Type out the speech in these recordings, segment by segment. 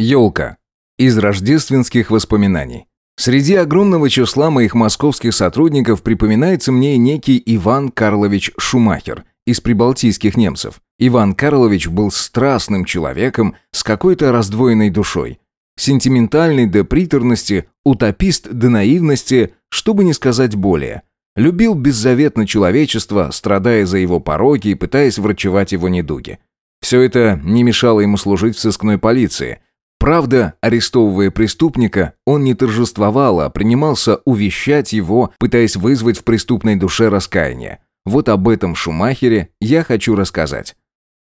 Елка. Из рождественских воспоминаний. Среди огромного числа моих московских сотрудников припоминается мне некий Иван Карлович Шумахер из прибалтийских немцев. Иван Карлович был страстным человеком с какой-то раздвоенной душой. Сентиментальный до приторности, утопист до наивности, чтобы не сказать более. Любил беззаветно человечество, страдая за его пороки и пытаясь врачевать его недуги. Все это не мешало ему служить в сыскной полиции. Правда, арестовывая преступника, он не торжествовал, а принимался увещать его, пытаясь вызвать в преступной душе раскаяние. Вот об этом Шумахере я хочу рассказать.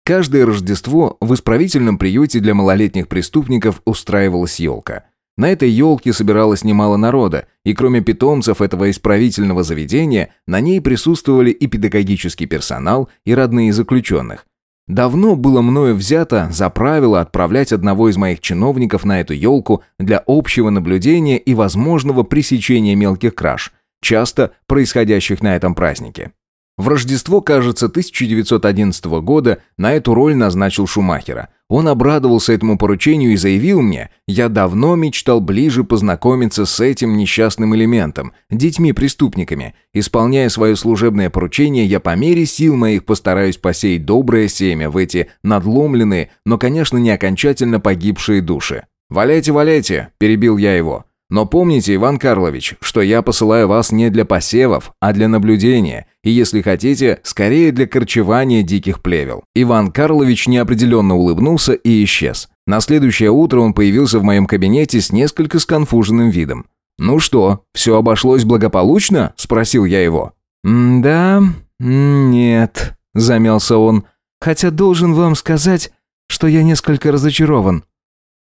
Каждое Рождество в исправительном приюте для малолетних преступников устраивалась елка. На этой елке собиралось немало народа, и кроме питомцев этого исправительного заведения, на ней присутствовали и педагогический персонал, и родные заключенных. Давно было мною взято за правило отправлять одного из моих чиновников на эту елку для общего наблюдения и возможного пресечения мелких краж, часто происходящих на этом празднике. В Рождество, кажется, 1911 года на эту роль назначил Шумахера. Он обрадовался этому поручению и заявил мне, я давно мечтал ближе познакомиться с этим несчастным элементом, детьми-преступниками. Исполняя свое служебное поручение, я по мере сил моих постараюсь посеять доброе семя в эти надломленные, но, конечно, не окончательно погибшие души. «Валяйте, валяйте!» – перебил я его. Но помните, Иван Карлович, что я посылаю вас не для посевов, а для наблюдения, и, если хотите, скорее для корчевания диких плевел». Иван Карлович неопределенно улыбнулся и исчез. На следующее утро он появился в моем кабинете с несколько сконфуженным видом. «Ну что, все обошлось благополучно?» – спросил я его. «Да, нет», – замялся он. «Хотя должен вам сказать, что я несколько разочарован».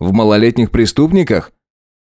«В малолетних преступниках?»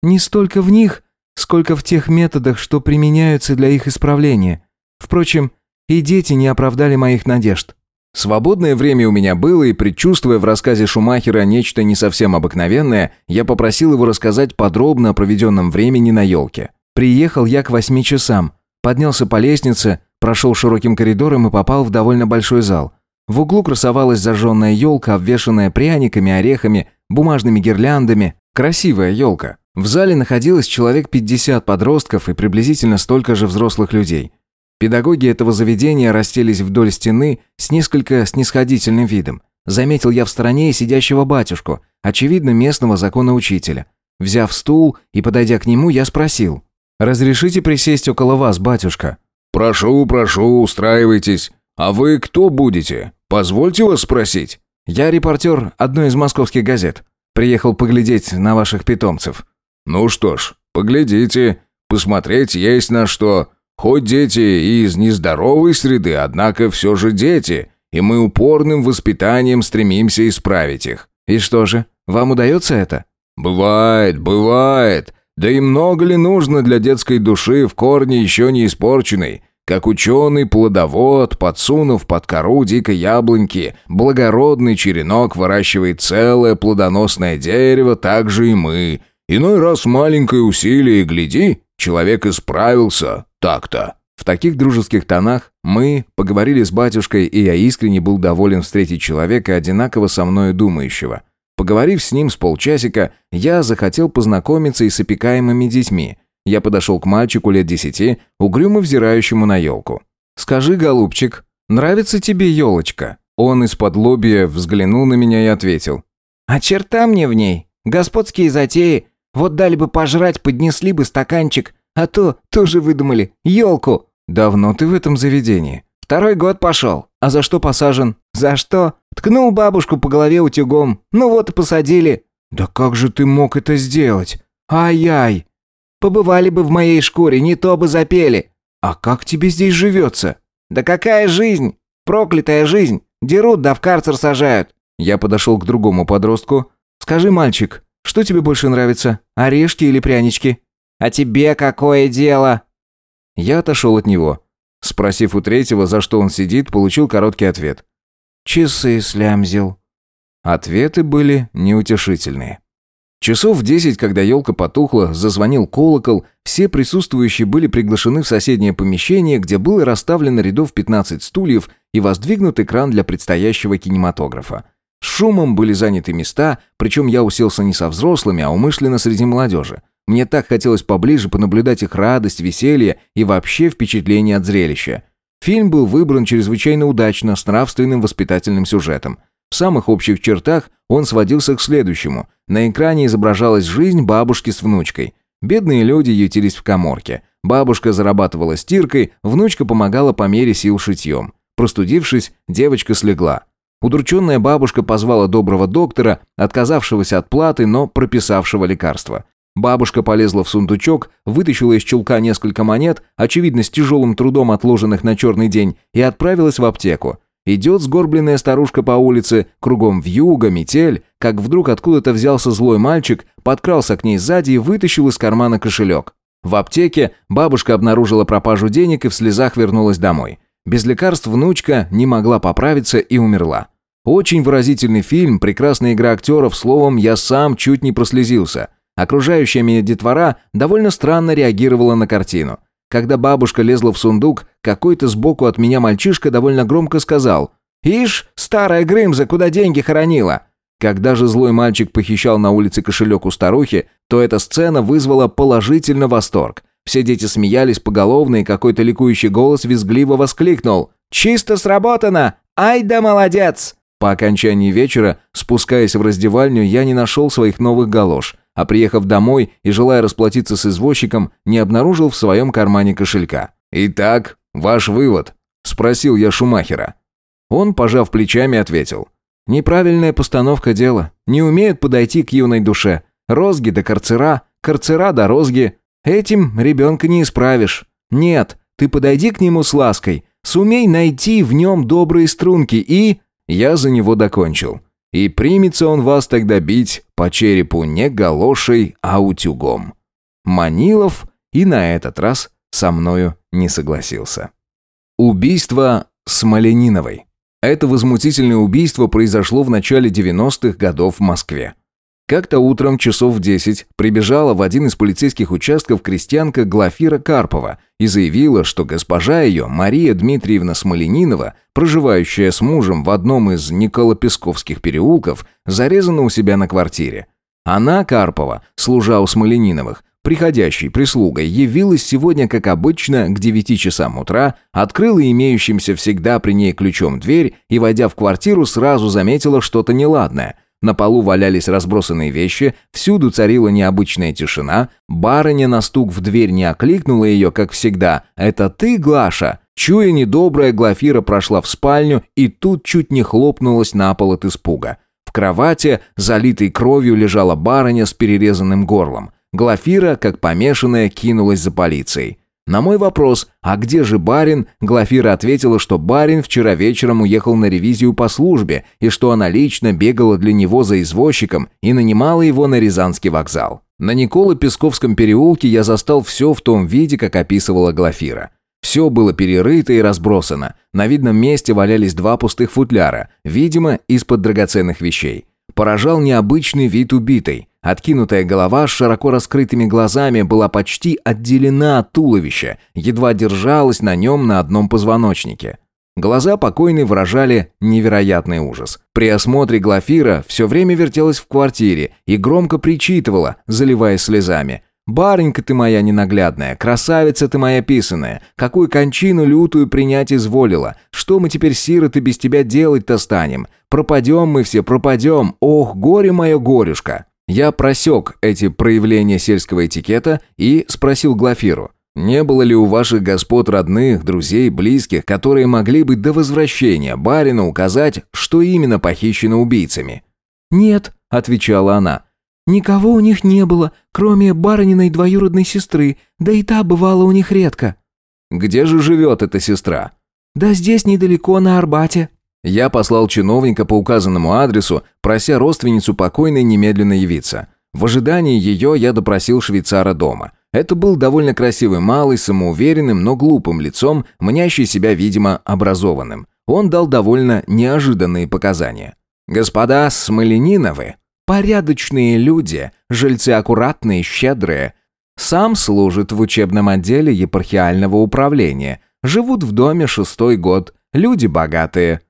Не столько в них, сколько в тех методах, что применяются для их исправления. Впрочем, и дети не оправдали моих надежд. Свободное время у меня было, и предчувствуя в рассказе Шумахера нечто не совсем обыкновенное, я попросил его рассказать подробно о проведенном времени на елке. Приехал я к восьми часам, поднялся по лестнице, прошел широким коридором и попал в довольно большой зал. В углу красовалась зажженная елка, обвешанная пряниками, орехами, бумажными гирляндами. Красивая елка. В зале находилось человек 50 подростков и приблизительно столько же взрослых людей. Педагоги этого заведения расселись вдоль стены с несколько снисходительным видом. Заметил я в стороне сидящего батюшку, очевидно, местного законоучителя. Взяв стул и подойдя к нему, я спросил. «Разрешите присесть около вас, батюшка?» «Прошу, прошу, устраивайтесь. А вы кто будете? Позвольте вас спросить». «Я репортер одной из московских газет. Приехал поглядеть на ваших питомцев». «Ну что ж, поглядите, посмотреть есть на что. Хоть дети из нездоровой среды, однако все же дети, и мы упорным воспитанием стремимся исправить их». «И что же, вам удается это?» «Бывает, бывает. Да и много ли нужно для детской души в корне еще не испорченной?» Как ученый плодовод, подсунув под кору дикой яблоньки, благородный черенок выращивает целое плодоносное дерево, так же и мы – Иной раз маленькое усилие, гляди, человек исправился, так-то». В таких дружеских тонах мы поговорили с батюшкой, и я искренне был доволен встретить человека, одинаково со мною думающего. Поговорив с ним с полчасика, я захотел познакомиться и с опекаемыми детьми. Я подошел к мальчику лет десяти, угрюмо взирающему на елку. «Скажи, голубчик, нравится тебе елочка?» Он из-под лобья взглянул на меня и ответил. «А черта мне в ней. Господские затеи. Вот дали бы пожрать, поднесли бы стаканчик, а то тоже выдумали. Елку!» «Давно ты в этом заведении?» «Второй год пошел. А за что посажен?» «За что?» «Ткнул бабушку по голове утюгом. Ну вот и посадили». «Да как же ты мог это сделать? Ай-яй!» «Побывали бы в моей шкуре, не то бы запели». «А как тебе здесь живется?» «Да какая жизнь? Проклятая жизнь. Дерут да в карцер сажают». Я подошел к другому подростку. «Скажи, мальчик, что тебе больше нравится, орешки или прянички?» «А тебе какое дело?» Я отошел от него. Спросив у третьего, за что он сидит, получил короткий ответ. «Часы слямзил». Ответы были неутешительные. Часов в десять, когда елка потухла, зазвонил колокол, все присутствующие были приглашены в соседнее помещение, где было расставлено рядов 15 стульев и воздвигнут экран для предстоящего кинематографа. Шумом были заняты места, причем я уселся не со взрослыми, а умышленно среди молодежи. Мне так хотелось поближе понаблюдать их радость, веселье и вообще впечатление от зрелища. Фильм был выбран чрезвычайно удачно, с нравственным воспитательным сюжетом. В самых общих чертах он сводился к следующему. На экране изображалась жизнь бабушки с внучкой. Бедные люди ютились в коморке. Бабушка зарабатывала стиркой, внучка помогала по мере сил шитьем. Простудившись, девочка слегла. Удрученная бабушка позвала доброго доктора, отказавшегося от платы, но прописавшего лекарства. Бабушка полезла в сундучок, вытащила из чулка несколько монет, очевидно, с тяжелым трудом отложенных на черный день, и отправилась в аптеку. Идет сгорбленная старушка по улице, кругом вьюга, метель, как вдруг откуда-то взялся злой мальчик, подкрался к ней сзади и вытащил из кармана кошелек. В аптеке бабушка обнаружила пропажу денег и в слезах вернулась домой. Без лекарств внучка не могла поправиться и умерла. Очень выразительный фильм, прекрасная игра актеров, словом, я сам чуть не прослезился. Окружающая меня детвора довольно странно реагировала на картину. Когда бабушка лезла в сундук, какой-то сбоку от меня мальчишка довольно громко сказал «Ишь, старая Грымза, куда деньги хоронила?» Когда же злой мальчик похищал на улице кошелек у старухи, то эта сцена вызвала положительно восторг. Все дети смеялись поголовно, и какой-то ликующий голос визгливо воскликнул «Чисто сработано! Ай да молодец!» По окончании вечера, спускаясь в раздевальню, я не нашел своих новых галош, а приехав домой и желая расплатиться с извозчиком, не обнаружил в своем кармане кошелька. «Итак, ваш вывод?» – спросил я Шумахера. Он, пожав плечами, ответил. «Неправильная постановка дела. Не умеют подойти к юной душе. Розги до карцера, карцера до розги. Этим ребенка не исправишь. Нет, ты подойди к нему с лаской, сумей найти в нем добрые струнки и...» Я за него докончил. И примется он вас тогда бить по черепу не галошей, а утюгом. Манилов и на этот раз со мною не согласился. Убийство Смолениновой. Это возмутительное убийство произошло в начале 90-х годов в Москве. Как-то утром часов в 10 прибежала в один из полицейских участков крестьянка Глафира Карпова и заявила, что госпожа ее, Мария Дмитриевна Смоленинова, проживающая с мужем в одном из Николопесковских переулков, зарезана у себя на квартире. Она, Карпова, служа у Смолениновых, приходящей прислугой, явилась сегодня, как обычно, к 9 часам утра, открыла имеющимся всегда при ней ключом дверь и, войдя в квартиру, сразу заметила что-то неладное – на полу валялись разбросанные вещи, всюду царила необычная тишина, барыня на стук в дверь не окликнула ее, как всегда. «Это ты, Глаша?» Чуя недобрая, Глафира прошла в спальню и тут чуть не хлопнулась на пол от испуга. В кровати, залитой кровью, лежала барыня с перерезанным горлом. Глафира, как помешанная, кинулась за полицией. На мой вопрос «А где же барин?» Глафира ответила, что барин вчера вечером уехал на ревизию по службе и что она лично бегала для него за извозчиком и нанимала его на Рязанский вокзал. На Николо-Песковском переулке я застал все в том виде, как описывала Глафира. Все было перерыто и разбросано. На видном месте валялись два пустых футляра, видимо, из-под драгоценных вещей. Поражал необычный вид убитой – Откинутая голова с широко раскрытыми глазами была почти отделена от туловища, едва держалась на нем на одном позвоночнике. Глаза покойной выражали невероятный ужас. При осмотре Глафира все время вертелась в квартире и громко причитывала, заливаясь слезами. «Баренька ты моя ненаглядная, красавица ты моя писаная, какую кончину лютую принять изволила, что мы теперь, сироты, без тебя делать-то станем? Пропадем мы все, пропадем, ох, горе мое горюшка!» Я просек эти проявления сельского этикета и спросил Глафиру, не было ли у ваших господ родных, друзей, близких, которые могли бы до возвращения барина указать, что именно похищено убийцами? «Нет», — отвечала она, — «никого у них не было, кроме барыниной двоюродной сестры, да и та бывала у них редко». «Где же живет эта сестра?» «Да здесь недалеко, на Арбате». Я послал чиновника по указанному адресу, прося родственницу покойной немедленно явиться. В ожидании ее я допросил швейцара дома. Это был довольно красивый малый, самоуверенным, но глупым лицом, мнящий себя, видимо, образованным. Он дал довольно неожиданные показания. «Господа Смолениновы, порядочные люди, жильцы аккуратные, щедрые. Сам служит в учебном отделе епархиального управления. Живут в доме шестой год, люди богатые.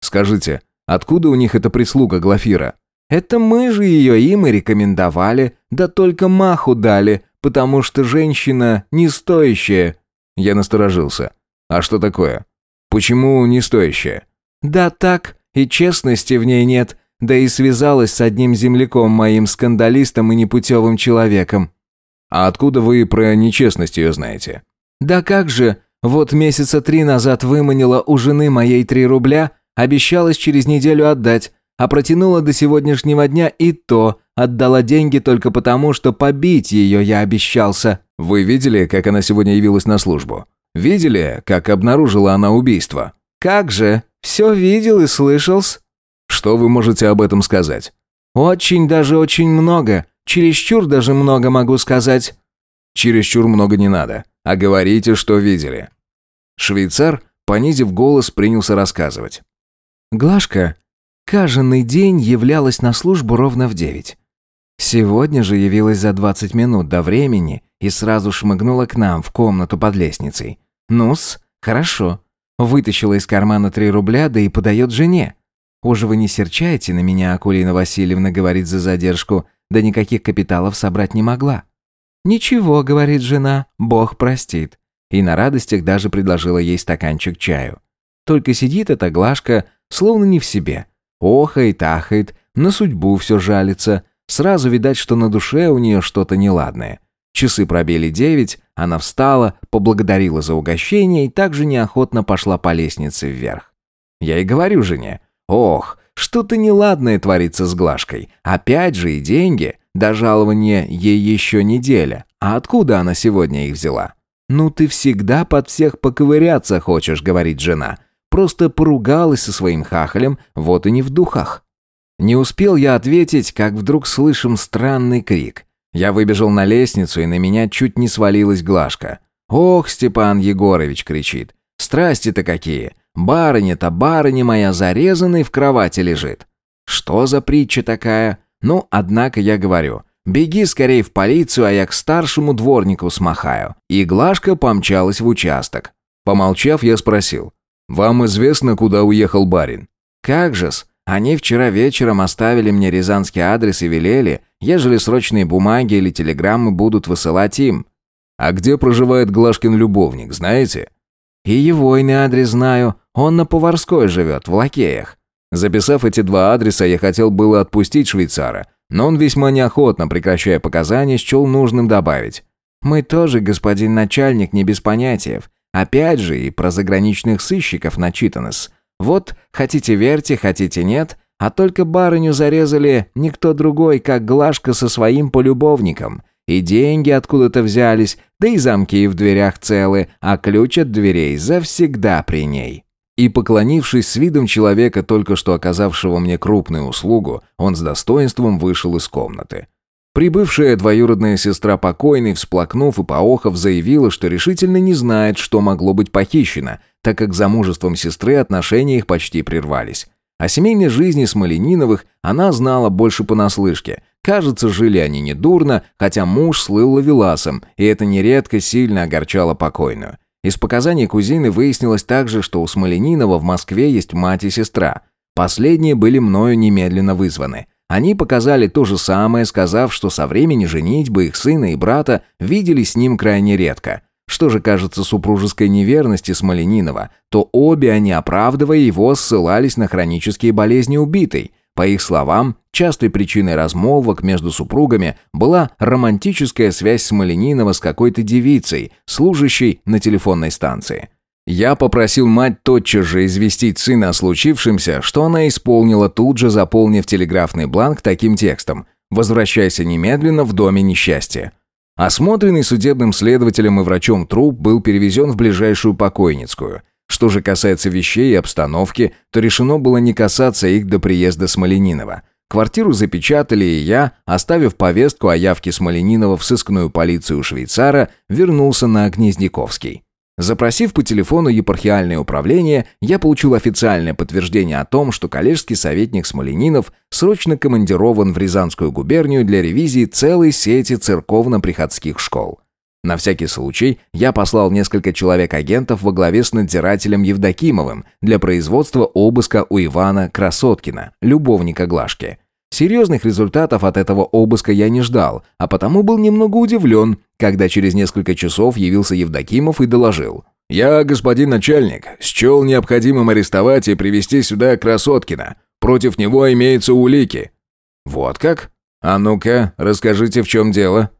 Скажите, Откуда у них эта прислуга Глафира? Это мы же ее им и рекомендовали, да только маху дали, потому что женщина не стоящая. Я насторожился. А что такое? Почему не стоящая? Да так, и честности в ней нет, да и связалась с одним земляком моим скандалистом и непутевым человеком. А откуда вы про нечестность ее знаете? Да как же, вот месяца три назад выманила у жены моей три рубля, обещалась через неделю отдать, а протянула до сегодняшнего дня и то, отдала деньги только потому, что побить ее я обещался. Вы видели, как она сегодня явилась на службу? Видели, как обнаружила она убийство? Как же, все видел и слышал-с. Что вы можете об этом сказать? Очень даже очень много. Чересчур даже много могу сказать. Чересчур много не надо. А говорите, что видели. Швейцар, понизив голос, принялся рассказывать. Глашка каждый день являлась на службу ровно в девять. Сегодня же явилась за двадцать минут до времени и сразу шмыгнула к нам в комнату под лестницей. Ну-с, хорошо. Вытащила из кармана три рубля, да и подает жене. «Уже вы не серчаете на меня, Акулина Васильевна, говорит за задержку, да никаких капиталов собрать не могла». «Ничего», — говорит жена, — «Бог простит». И на радостях даже предложила ей стаканчик чаю. Только сидит эта Глашка, словно не в себе. Охает, ахает, на судьбу все жалится. Сразу видать, что на душе у нее что-то неладное. Часы пробили девять, она встала, поблагодарила за угощение и также неохотно пошла по лестнице вверх. Я и говорю жене, ох, что-то неладное творится с Глашкой. Опять же и деньги, до жалования ей еще неделя. А откуда она сегодня их взяла? «Ну ты всегда под всех поковыряться хочешь», — говорит жена. «Просто поругалась со своим хахалем, вот и не в духах». Не успел я ответить, как вдруг слышим странный крик. Я выбежал на лестницу, и на меня чуть не свалилась Глашка. «Ох, Степан Егорович!» — кричит. «Страсти-то какие! Барыня-то, барыня моя зарезанной в кровати лежит!» «Что за притча такая?» «Ну, однако я говорю, беги скорее в полицию, а я к старшему дворнику смахаю». И Глашка помчалась в участок. Помолчав, я спросил. «Вам известно, куда уехал барин?» «Как же-с, они вчера вечером оставили мне рязанский адрес и велели, ежели срочные бумаги или телеграммы будут высылать им. А где проживает Глашкин любовник, знаете? И его иный адрес знаю, он на Поварской живет, в Лакеях. Записав эти два адреса, я хотел было отпустить швейцара, но он весьма неохотно, прекращая показания, счел нужным добавить. «Мы тоже, господин начальник, не без понятиев. Опять же, и про заграничных сыщиков начитано-с. Вот, хотите верьте, хотите нет, а только барыню зарезали никто другой, как Глашка со своим полюбовником. И деньги откуда-то взялись, да и замки в дверях целы, а ключ от дверей завсегда при ней». И, поклонившись с видом человека, только что оказавшего мне крупную услугу, он с достоинством вышел из комнаты. Прибывшая двоюродная сестра покойной, всплакнув и поохов, заявила, что решительно не знает, что могло быть похищено, так как замужеством сестры отношения их почти прервались. О семейной жизни Смолениновых она знала больше понаслышке. Кажется, жили они недурно, хотя муж слыл ловеласом, и это нередко сильно огорчало покойную. Из показаний кузины выяснилось также, что у Смоленинова в Москве есть мать и сестра. Последние были мною немедленно вызваны – они показали то же самое, сказав, что со времени женитьбы их сына и брата видели с ним крайне редко. Что же кажется супружеской неверности Смоленинова, то обе они, оправдывая его, ссылались на хронические болезни убитой. По их словам, частой причиной размолвок между супругами была романтическая связь Смоленинова с какой-то девицей, служащей на телефонной станции. Я попросил мать тотчас же известить сына о случившемся, что она исполнила тут же, заполнив телеграфный бланк таким текстом «Возвращайся немедленно в доме несчастья». Осмотренный судебным следователем и врачом труп был перевезен в ближайшую покойницкую. Что же касается вещей и обстановки, то решено было не касаться их до приезда Смоленинова. Квартиру запечатали, и я, оставив повестку о явке Смоленинова в сыскную полицию швейцара, вернулся на Гнездяковский. Запросив по телефону епархиальное управление, я получил официальное подтверждение о том, что коллежский советник Смоленинов срочно командирован в Рязанскую губернию для ревизии целой сети церковно-приходских школ. На всякий случай я послал несколько человек-агентов во главе с надзирателем Евдокимовым для производства обыска у Ивана Красоткина, любовника Глашки. Серьезных результатов от этого обыска я не ждал, а потому был немного удивлен, когда через несколько часов явился Евдокимов и доложил. «Я, господин начальник, счел необходимым арестовать и привести сюда Красоткина. Против него имеются улики». «Вот как? А ну-ка, расскажите, в чем дело?»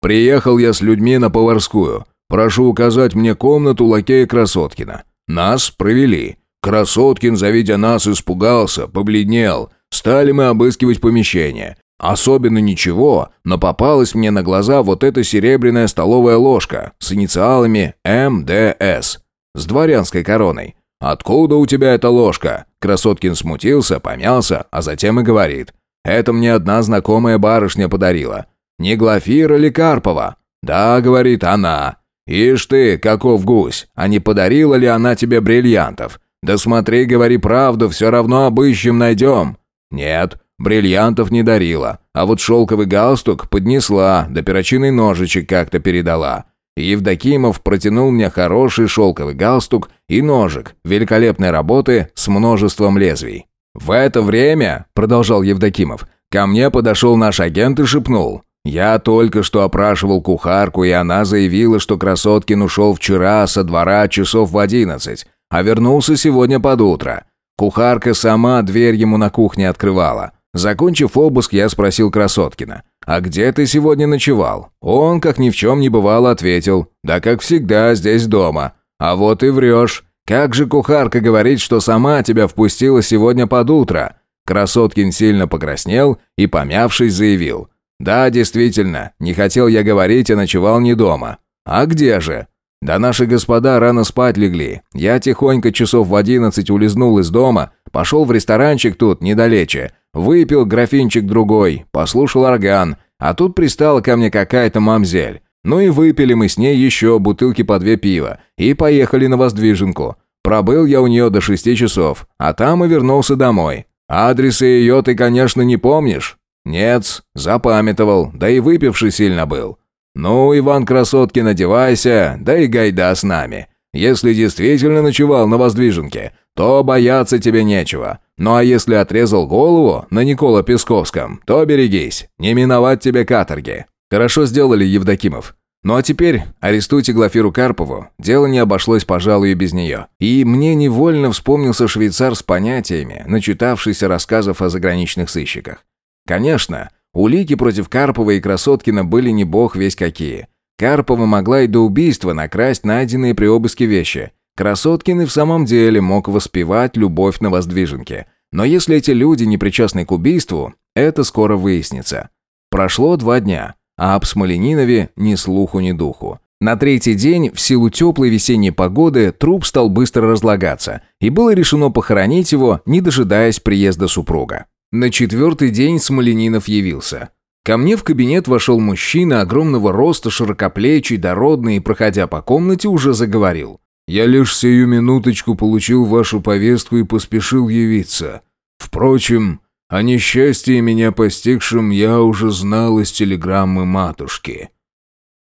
«Приехал я с людьми на Поварскую. Прошу указать мне комнату лакея Красоткина. Нас провели. Красоткин, завидя нас, испугался, побледнел. Стали мы обыскивать помещение. Особенно ничего, но попалась мне на глаза вот эта серебряная столовая ложка с инициалами МДС, с дворянской короной. «Откуда у тебя эта ложка?» Красоткин смутился, помялся, а затем и говорит. «Это мне одна знакомая барышня подарила. Не Глафира ли Карпова?» «Да», — говорит, — «она». «Ишь ты, каков гусь, а не подарила ли она тебе бриллиантов? Да смотри, говори правду, все равно обыщем найдем». «Нет, бриллиантов не дарила, а вот шелковый галстук поднесла, да перочинный ножичек как-то передала». Евдокимов протянул мне хороший шелковый галстук и ножик великолепной работы с множеством лезвий. «В это время», — продолжал Евдокимов, — «ко мне подошел наш агент и шепнул. Я только что опрашивал кухарку, и она заявила, что Красоткин ушел вчера со двора часов в одиннадцать, а вернулся сегодня под утро. Кухарка сама дверь ему на кухне открывала. Закончив обыск, я спросил Красоткина. «А где ты сегодня ночевал?» Он, как ни в чем не бывало, ответил. «Да как всегда, здесь дома». «А вот и врешь. Как же кухарка говорит, что сама тебя впустила сегодня под утро?» Красоткин сильно покраснел и, помявшись, заявил. «Да, действительно, не хотел я говорить, а ночевал не дома». «А где же?» Да наши господа рано спать легли. Я тихонько часов в одиннадцать улизнул из дома, пошел в ресторанчик тут, недалече. Выпил графинчик другой, послушал орган. А тут пристала ко мне какая-то мамзель. Ну и выпили мы с ней еще бутылки по две пива. И поехали на Воздвиженку. Пробыл я у нее до шести часов, а там и вернулся домой. Адреса ее ты, конечно, не помнишь? Нет, запамятовал, да и выпивший сильно был. «Ну, Иван Красоткин, одевайся, да и гайда с нами. Если действительно ночевал на Воздвиженке, то бояться тебе нечего. Ну а если отрезал голову на Никола Песковском, то берегись, не миновать тебе каторги». «Хорошо сделали, Евдокимов. Ну а теперь арестуйте Глафиру Карпову, дело не обошлось, пожалуй, и без нее. И мне невольно вспомнился швейцар с понятиями, начитавшийся рассказов о заграничных сыщиках. Конечно, Улики против Карпова и Красоткина были не бог весь какие. Карпова могла и до убийства накрасть найденные при обыске вещи. Красоткин и в самом деле мог воспевать любовь на воздвиженке. Но если эти люди не причастны к убийству, это скоро выяснится. Прошло два дня, а об Смоленинове ни слуху, ни духу. На третий день, в силу теплой весенней погоды, труп стал быстро разлагаться, и было решено похоронить его, не дожидаясь приезда супруга. На четвертый день Смоленинов явился. Ко мне в кабинет вошел мужчина огромного роста, широкоплечий, дородный, и, проходя по комнате, уже заговорил. «Я лишь сию минуточку получил вашу повестку и поспешил явиться. Впрочем, о несчастье меня постигшем я уже знал из телеграммы матушки».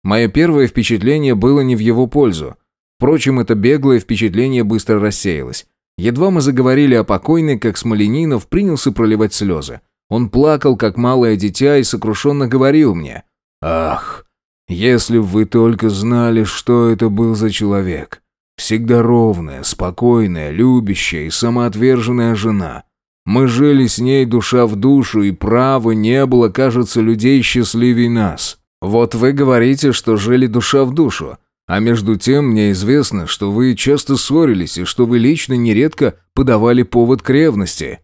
Мое первое впечатление было не в его пользу. Впрочем, это беглое впечатление быстро рассеялось. Едва мы заговорили о покойной, как Смоленинов принялся проливать слезы. Он плакал, как малое дитя, и сокрушенно говорил мне. «Ах, если б вы только знали, что это был за человек. Всегда ровная, спокойная, любящая и самоотверженная жена. Мы жили с ней душа в душу, и право не было, кажется, людей счастливей нас. Вот вы говорите, что жили душа в душу. А между тем мне известно, что вы часто ссорились и что вы лично нередко подавали повод к ревности».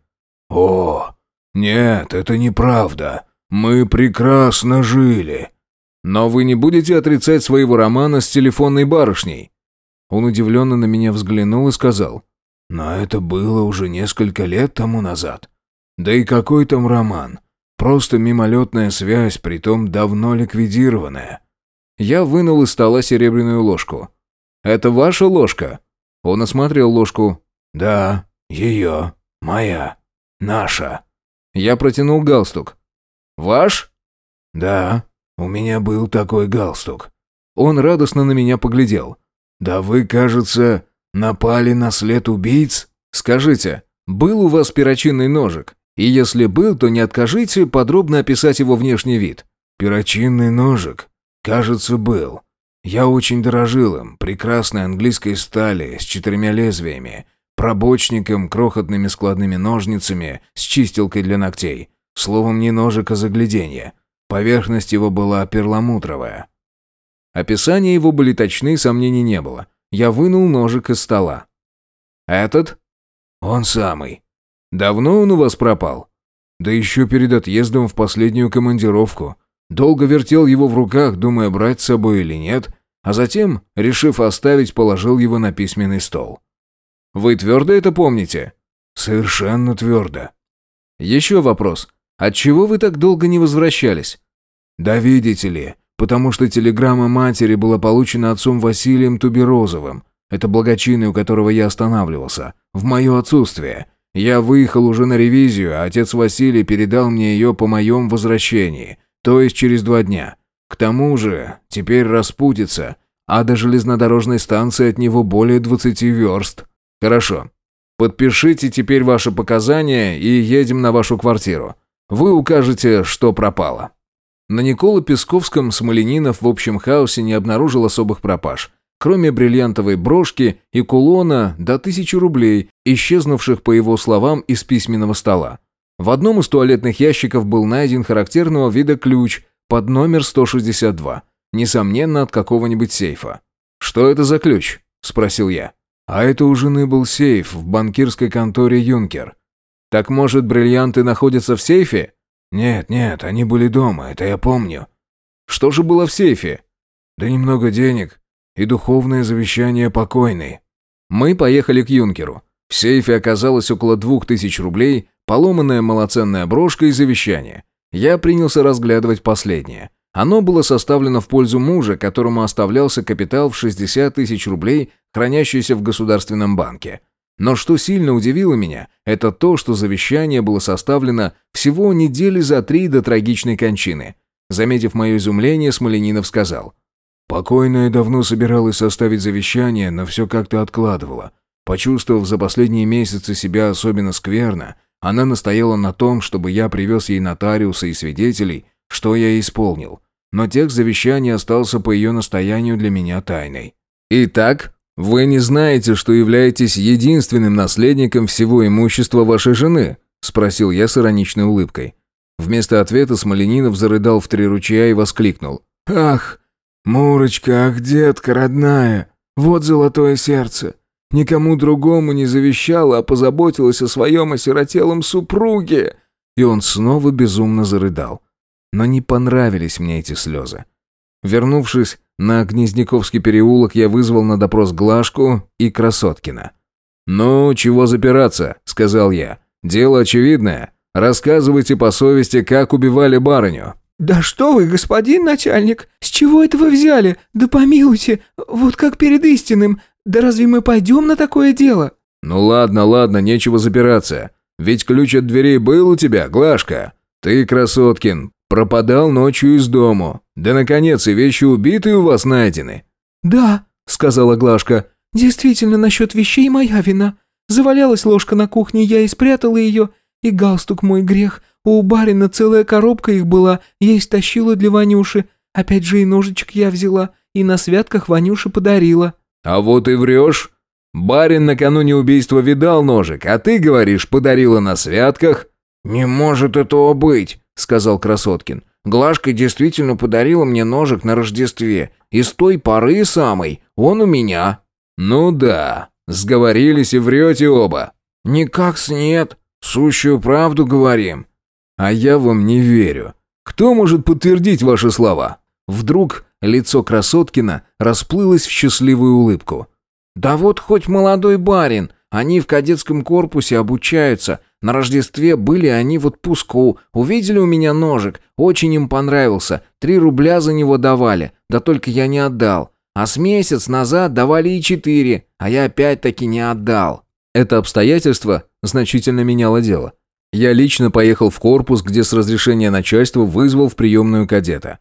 «О, нет, это неправда. Мы прекрасно жили». «Но вы не будете отрицать своего романа с телефонной барышней?» Он удивленно на меня взглянул и сказал. «Но это было уже несколько лет тому назад. Да и какой там роман? Просто мимолетная связь, притом давно ликвидированная. Я вынул из стола серебряную ложку. «Это ваша ложка?» Он осмотрел ложку. «Да, ее. Моя. Наша». Я протянул галстук. «Ваш?» «Да, у меня был такой галстук. Он радостно на меня поглядел. «Да вы, кажется, напали на след убийц?» «Скажите, был у вас перочинный ножик? И если был, то не откажите подробно описать его внешний вид». «Перочинный ножик? Кажется, был. Я очень дорожил им, прекрасной английской стали с четырьмя лезвиями, пробочником, крохотными складными ножницами с чистилкой для ногтей. Словом, не ножик, а загляденье. Поверхность его была перламутровая. Описания его были точны, сомнений не было. Я вынул ножик из стола. «Этот?» «Он самый. Давно он у вас пропал?» «Да еще перед отъездом в последнюю командировку. Долго вертел его в руках, думая, брать с собой или нет, а затем, решив оставить, положил его на письменный стол. Вы твердо это помните?» «Совершенно твердо». «Еще вопрос. Отчего вы так долго не возвращались?» «Да видите ли, потому что телеграмма матери была получена отцом Василием Туберозовым. Это благочинный, у которого я останавливался. В мое отсутствие. Я выехал уже на ревизию, а отец Василий передал мне ее по моем возвращении, то есть через два дня. К тому же, теперь распутится, а до железнодорожной станции от него более двадцати верст». «Хорошо. Подпишите теперь ваши показания и едем на вашу квартиру. Вы укажете, что пропало». На Никола Песковском Смоленинов в общем хаосе не обнаружил особых пропаж, кроме бриллиантовой брошки и кулона до тысячи рублей, исчезнувших, по его словам, из письменного стола. В одном из туалетных ящиков был найден характерного вида ключ под номер 162, несомненно, от какого-нибудь сейфа. «Что это за ключ?» – спросил я. А это у жены был сейф в банкирской конторе «Юнкер». Так может, бриллианты находятся в сейфе? Нет, нет, они были дома, это я помню. Что же было в сейфе? Да немного денег и духовное завещание покойной. Мы поехали к «Юнкеру». В сейфе оказалось около двух тысяч рублей, поломанная малоценная брошка и завещание. Я принялся разглядывать последнее – оно было составлено в пользу мужа, которому оставлялся капитал в 60 тысяч рублей, хранящийся в Государственном банке. Но что сильно удивило меня, это то, что завещание было составлено всего недели за три до трагичной кончины. Заметив мое изумление, Смоленинов сказал. «Покойная давно собиралась составить завещание, но все как-то откладывала. Почувствовав за последние месяцы себя особенно скверно, она настояла на том, чтобы я привез ей нотариуса и свидетелей, что я исполнил. Но текст завещания остался по ее настоянию для меня тайной. «Итак, вы не знаете, что являетесь единственным наследником всего имущества вашей жены?» – спросил я с ироничной улыбкой. Вместо ответа Смоленинов зарыдал в три ручья и воскликнул. «Ах, Мурочка, ах, детка родная, вот золотое сердце. Никому другому не завещала, а позаботилась о своем осиротелом супруге». И он снова безумно зарыдал. Но не понравились мне эти слезы. Вернувшись на Гнездниковский переулок, я вызвал на допрос Глашку и Красоткина. «Ну, чего запираться?» – сказал я. «Дело очевидное. Рассказывайте по совести, как убивали барыню». «Да что вы, господин начальник, с чего это вы взяли? Да помилуйте, вот как перед истинным. Да разве мы пойдем на такое дело?» «Ну ладно, ладно, нечего запираться. Ведь ключ от дверей был у тебя, Глашка. Ты, Красоткин, Пропадал ночью из дому. Да, наконец, и вещи убитые у вас найдены». «Да», — сказала Глашка. «Действительно, насчет вещей моя вина. Завалялась ложка на кухне, я и спрятала ее. И галстук мой грех. У барина целая коробка их была, я истощила для Ванюши. Опять же и ножичек я взяла, и на святках Ванюше подарила». «А вот и врешь. Барин накануне убийства видал ножик, а ты, говоришь, подарила на святках?» «Не может этого быть», — сказал Красоткин. «Глашка действительно подарила мне ножик на Рождестве. И с той поры самой он у меня». «Ну да, сговорились и врете оба». «Никак-с нет. Сущую правду говорим». «А я вам не верю. Кто может подтвердить ваши слова?» Вдруг лицо Красоткина расплылось в счастливую улыбку. «Да вот хоть молодой барин, они в кадетском корпусе обучаются, на Рождестве были они в отпуску, увидели у меня ножик, очень им понравился, три рубля за него давали, да только я не отдал. А с месяц назад давали и четыре, а я опять-таки не отдал. Это обстоятельство значительно меняло дело. Я лично поехал в корпус, где с разрешения начальства вызвал в приемную кадета.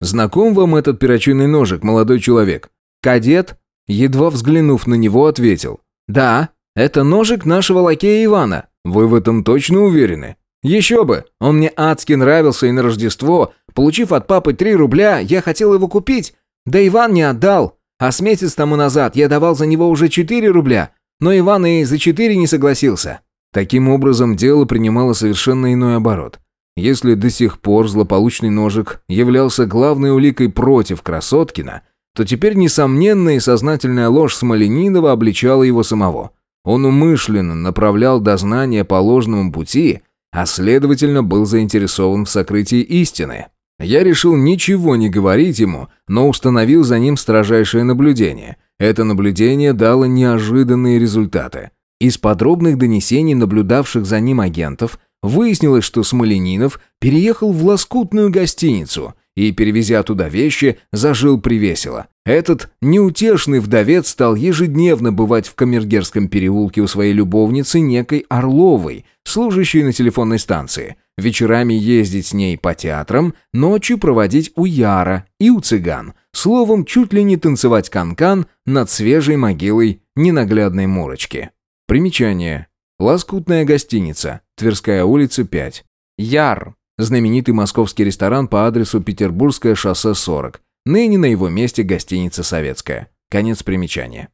Знаком вам этот перочинный ножик, молодой человек?» Кадет, едва взглянув на него, ответил. «Да, это ножик нашего лакея Ивана». «Вы в этом точно уверены?» «Еще бы! Он мне адски нравился и на Рождество. Получив от папы три рубля, я хотел его купить. Да Иван не отдал. А с месяц тому назад я давал за него уже четыре рубля. Но Иван и за четыре не согласился». Таким образом, дело принимало совершенно иной оборот. Если до сих пор злополучный ножик являлся главной уликой против Красоткина, то теперь несомненная и сознательная ложь Смоленинова обличала его самого. Он умышленно направлял дознание по ложному пути, а следовательно был заинтересован в сокрытии истины. Я решил ничего не говорить ему, но установил за ним строжайшее наблюдение. Это наблюдение дало неожиданные результаты. Из подробных донесений наблюдавших за ним агентов выяснилось, что Смоленинов переехал в лоскутную гостиницу и, перевезя туда вещи, зажил привесело. Этот неутешный вдовец стал ежедневно бывать в Камергерском переулке у своей любовницы некой Орловой, служащей на телефонной станции, вечерами ездить с ней по театрам, ночью проводить у Яра и у цыган, словом, чуть ли не танцевать канкан -кан над свежей могилой ненаглядной Мурочки. Примечание. Лоскутная гостиница, Тверская улица, 5. Яр. Знаменитый московский ресторан по адресу Петербургское шоссе 40. Ныне на его месте гостиница «Советская». Конец примечания.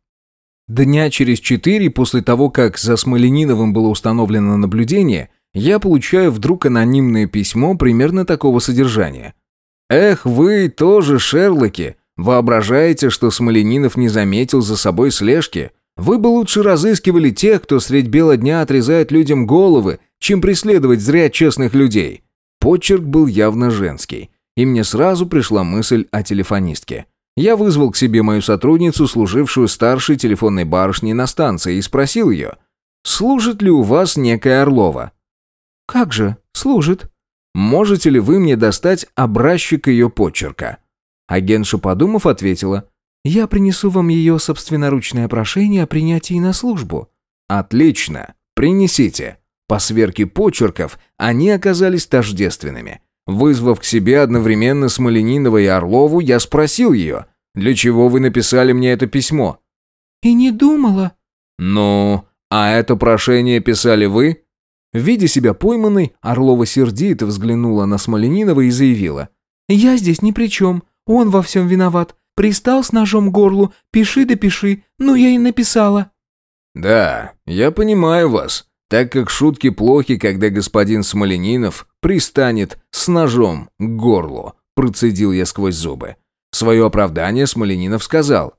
Дня через четыре после того, как за Смолениновым было установлено наблюдение, я получаю вдруг анонимное письмо примерно такого содержания. «Эх, вы тоже, Шерлоки, воображаете, что Смоленинов не заметил за собой слежки? Вы бы лучше разыскивали тех, кто средь бела дня отрезает людям головы, чем преследовать зря честных людей». Почерк был явно женский, и мне сразу пришла мысль о телефонистке. Я вызвал к себе мою сотрудницу, служившую старшей телефонной барышней на станции, и спросил ее, «Служит ли у вас некая Орлова?» «Как же, служит». «Можете ли вы мне достать образчик ее почерка?» Агентша, подумав, ответила, «Я принесу вам ее собственноручное прошение о принятии на службу». «Отлично, принесите». По сверке почерков они оказались тождественными. Вызвав к себе одновременно Смоленинова и Орлову, я спросил ее, «Для чего вы написали мне это письмо?» «И не думала». «Ну, а это прошение писали вы?» Видя себя пойманной, Орлова сердито взглянула на Смоленинова и заявила. «Я здесь ни при чем. Он во всем виноват. Пристал с ножом к горлу. Пиши да пиши. Ну, я и написала». «Да, я понимаю вас так как шутки плохи, когда господин Смоленинов пристанет с ножом к горлу, процедил я сквозь зубы. Свое оправдание Смоленинов сказал.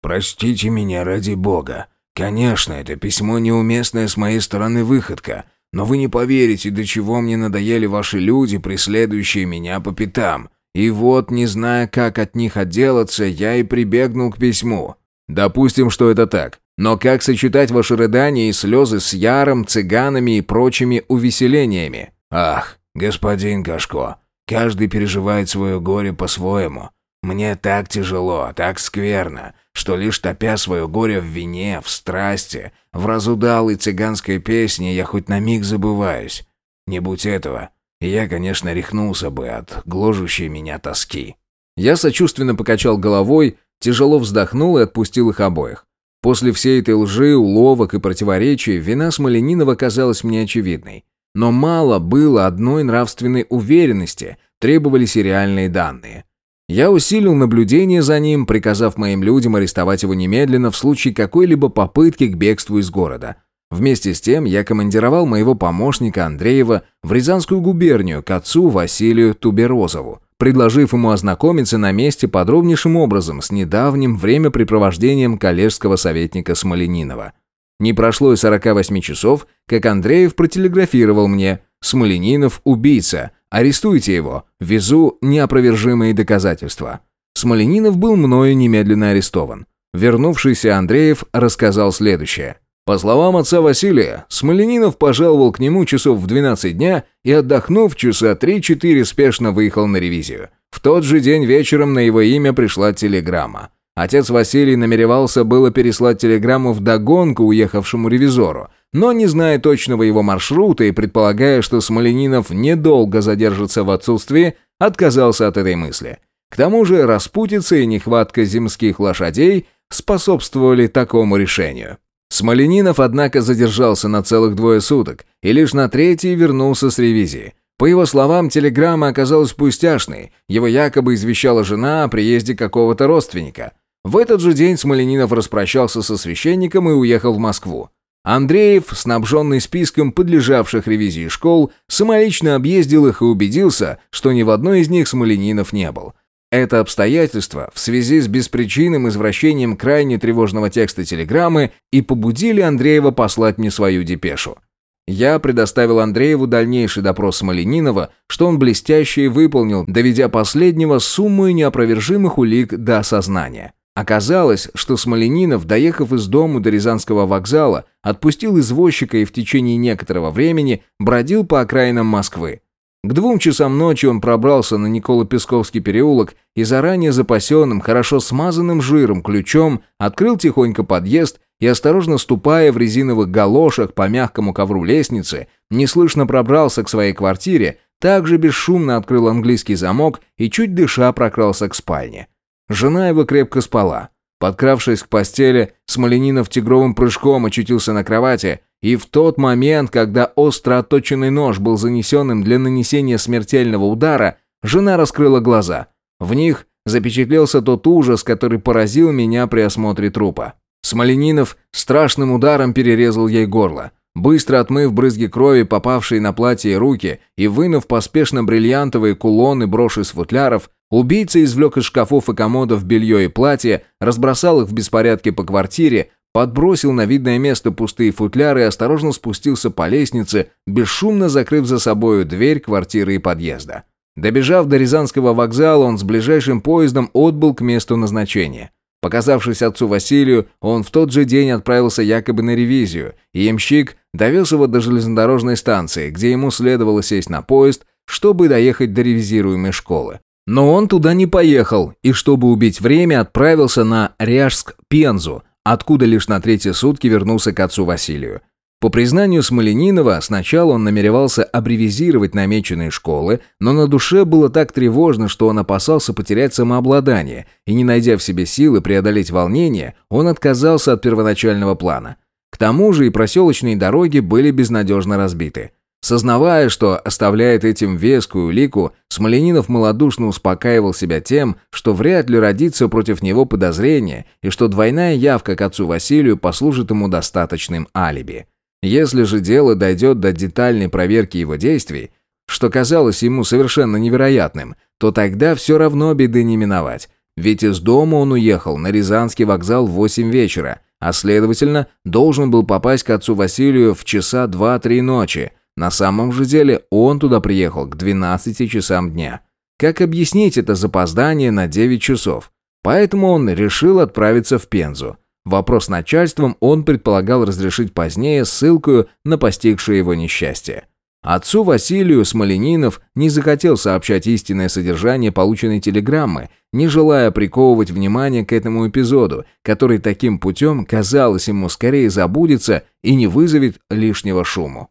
«Простите меня ради бога. Конечно, это письмо неуместная с моей стороны выходка, но вы не поверите, до чего мне надоели ваши люди, преследующие меня по пятам. И вот, не зная, как от них отделаться, я и прибегнул к письму. Допустим, что это так. Но как сочетать ваши рыдания и слезы с яром, цыганами и прочими увеселениями? Ах, господин Кашко, каждый переживает свое горе по-своему. Мне так тяжело, так скверно, что лишь топя свое горе в вине, в страсти, в разудалой цыганской песне, я хоть на миг забываюсь. Не будь этого, я, конечно, рехнулся бы от гложущей меня тоски. Я сочувственно покачал головой, тяжело вздохнул и отпустил их обоих. После всей этой лжи, уловок и противоречий вина Смоленинова казалась мне очевидной. Но мало было одной нравственной уверенности, требовались и реальные данные. Я усилил наблюдение за ним, приказав моим людям арестовать его немедленно в случае какой-либо попытки к бегству из города. Вместе с тем я командировал моего помощника Андреева в Рязанскую губернию к отцу Василию Туберозову, предложив ему ознакомиться на месте подробнейшим образом с недавним времяпрепровождением коллежского советника Смоленинова. Не прошло и 48 часов, как Андреев протелеграфировал мне «Смоленинов – убийца, арестуйте его, везу неопровержимые доказательства». Смоленинов был мною немедленно арестован. Вернувшийся Андреев рассказал следующее – по словам отца Василия, Смоленинов пожаловал к нему часов в 12 дня и, отдохнув, часа 3-4 спешно выехал на ревизию. В тот же день вечером на его имя пришла телеграмма. Отец Василий намеревался было переслать телеграмму в догонку уехавшему ревизору, но, не зная точного его маршрута и предполагая, что Смоленинов недолго задержится в отсутствии, отказался от этой мысли. К тому же распутица и нехватка земских лошадей способствовали такому решению. Смоленинов, однако, задержался на целых двое суток и лишь на третий вернулся с ревизии. По его словам, телеграмма оказалась пустяшной, его якобы извещала жена о приезде какого-то родственника. В этот же день Смоленинов распрощался со священником и уехал в Москву. Андреев, снабженный списком подлежавших ревизии школ, самолично объездил их и убедился, что ни в одной из них Смоленинов не был – это обстоятельство в связи с беспричинным извращением крайне тревожного текста телеграммы и побудили Андреева послать мне свою депешу. Я предоставил Андрееву дальнейший допрос Смоленинова, что он блестяще выполнил, доведя последнего сумму неопровержимых улик до осознания. Оказалось, что Смоленинов, доехав из дома до Рязанского вокзала, отпустил извозчика и в течение некоторого времени бродил по окраинам Москвы. К двум часам ночи он пробрался на Николо-Песковский переулок и заранее запасенным, хорошо смазанным жиром ключом открыл тихонько подъезд и, осторожно ступая в резиновых галошах по мягкому ковру лестницы, неслышно пробрался к своей квартире, также бесшумно открыл английский замок и, чуть дыша, прокрался к спальне. Жена его крепко спала. Подкравшись к постели, Смоленинов тигровым прыжком очутился на кровати и в тот момент, когда остро отточенный нож был занесенным для нанесения смертельного удара, жена раскрыла глаза. В них запечатлелся тот ужас, который поразил меня при осмотре трупа. Смоленинов страшным ударом перерезал ей горло. Быстро отмыв брызги крови, попавшие на платье и руки, и вынув поспешно бриллиантовые кулоны, броши с футляров, убийца извлек из шкафов и комодов белье и платье, разбросал их в беспорядке по квартире, подбросил на видное место пустые футляры и осторожно спустился по лестнице, бесшумно закрыв за собою дверь квартиры и подъезда. Добежав до Рязанского вокзала, он с ближайшим поездом отбыл к месту назначения. Показавшись отцу Василию, он в тот же день отправился якобы на ревизию, и ямщик довез его до железнодорожной станции, где ему следовало сесть на поезд, чтобы доехать до ревизируемой школы. Но он туда не поехал, и чтобы убить время, отправился на Ряжск-Пензу, откуда лишь на третьи сутки вернулся к отцу Василию. По признанию Смоленинова, сначала он намеревался аббревизировать намеченные школы, но на душе было так тревожно, что он опасался потерять самообладание, и не найдя в себе силы преодолеть волнение, он отказался от первоначального плана. К тому же и проселочные дороги были безнадежно разбиты. Сознавая, что оставляет этим вескую лику, Смоленинов малодушно успокаивал себя тем, что вряд ли родится против него подозрение и что двойная явка к отцу Василию послужит ему достаточным алиби. Если же дело дойдет до детальной проверки его действий, что казалось ему совершенно невероятным, то тогда все равно беды не миновать. Ведь из дома он уехал на Рязанский вокзал в 8 вечера, а следовательно, должен был попасть к отцу Василию в часа 2-3 ночи – на самом же деле он туда приехал к 12 часам дня. Как объяснить это запоздание на 9 часов? Поэтому он решил отправиться в Пензу. Вопрос начальством он предполагал разрешить позднее ссылкою на постигшее его несчастье. Отцу Василию Смоленинов не захотел сообщать истинное содержание полученной телеграммы, не желая приковывать внимание к этому эпизоду, который таким путем, казалось ему, скорее забудется и не вызовет лишнего шуму.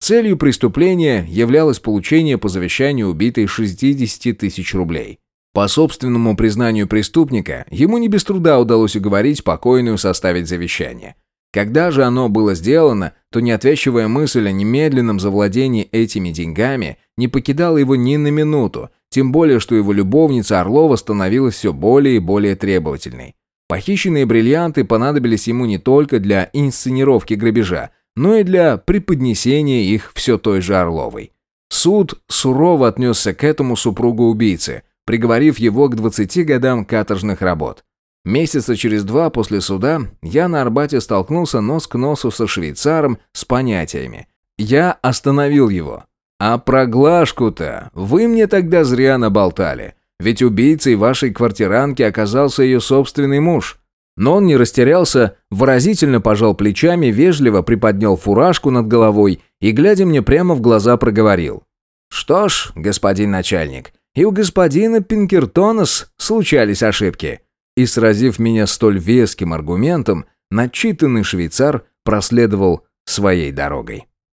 Целью преступления являлось получение по завещанию убитой 60 тысяч рублей. По собственному признанию преступника, ему не без труда удалось уговорить покойную составить завещание. Когда же оно было сделано, то неотвязчивая мысль о немедленном завладении этими деньгами не покидала его ни на минуту, тем более, что его любовница Орлова становилась все более и более требовательной. Похищенные бриллианты понадобились ему не только для инсценировки грабежа, но и для преподнесения их все той же Орловой. Суд сурово отнесся к этому супругу убийцы, приговорив его к 20 годам каторжных работ. Месяца через два после суда я на Арбате столкнулся нос к носу со швейцаром с понятиями. Я остановил его. «А про Глашку-то вы мне тогда зря наболтали, ведь убийцей вашей квартиранки оказался ее собственный муж. Но он не растерялся, выразительно пожал плечами, вежливо приподнял фуражку над головой и, глядя мне прямо в глаза, проговорил. «Что ж, господин начальник, и у господина Пинкертонас случались ошибки». И, сразив меня столь веским аргументом, начитанный швейцар проследовал своей дорогой.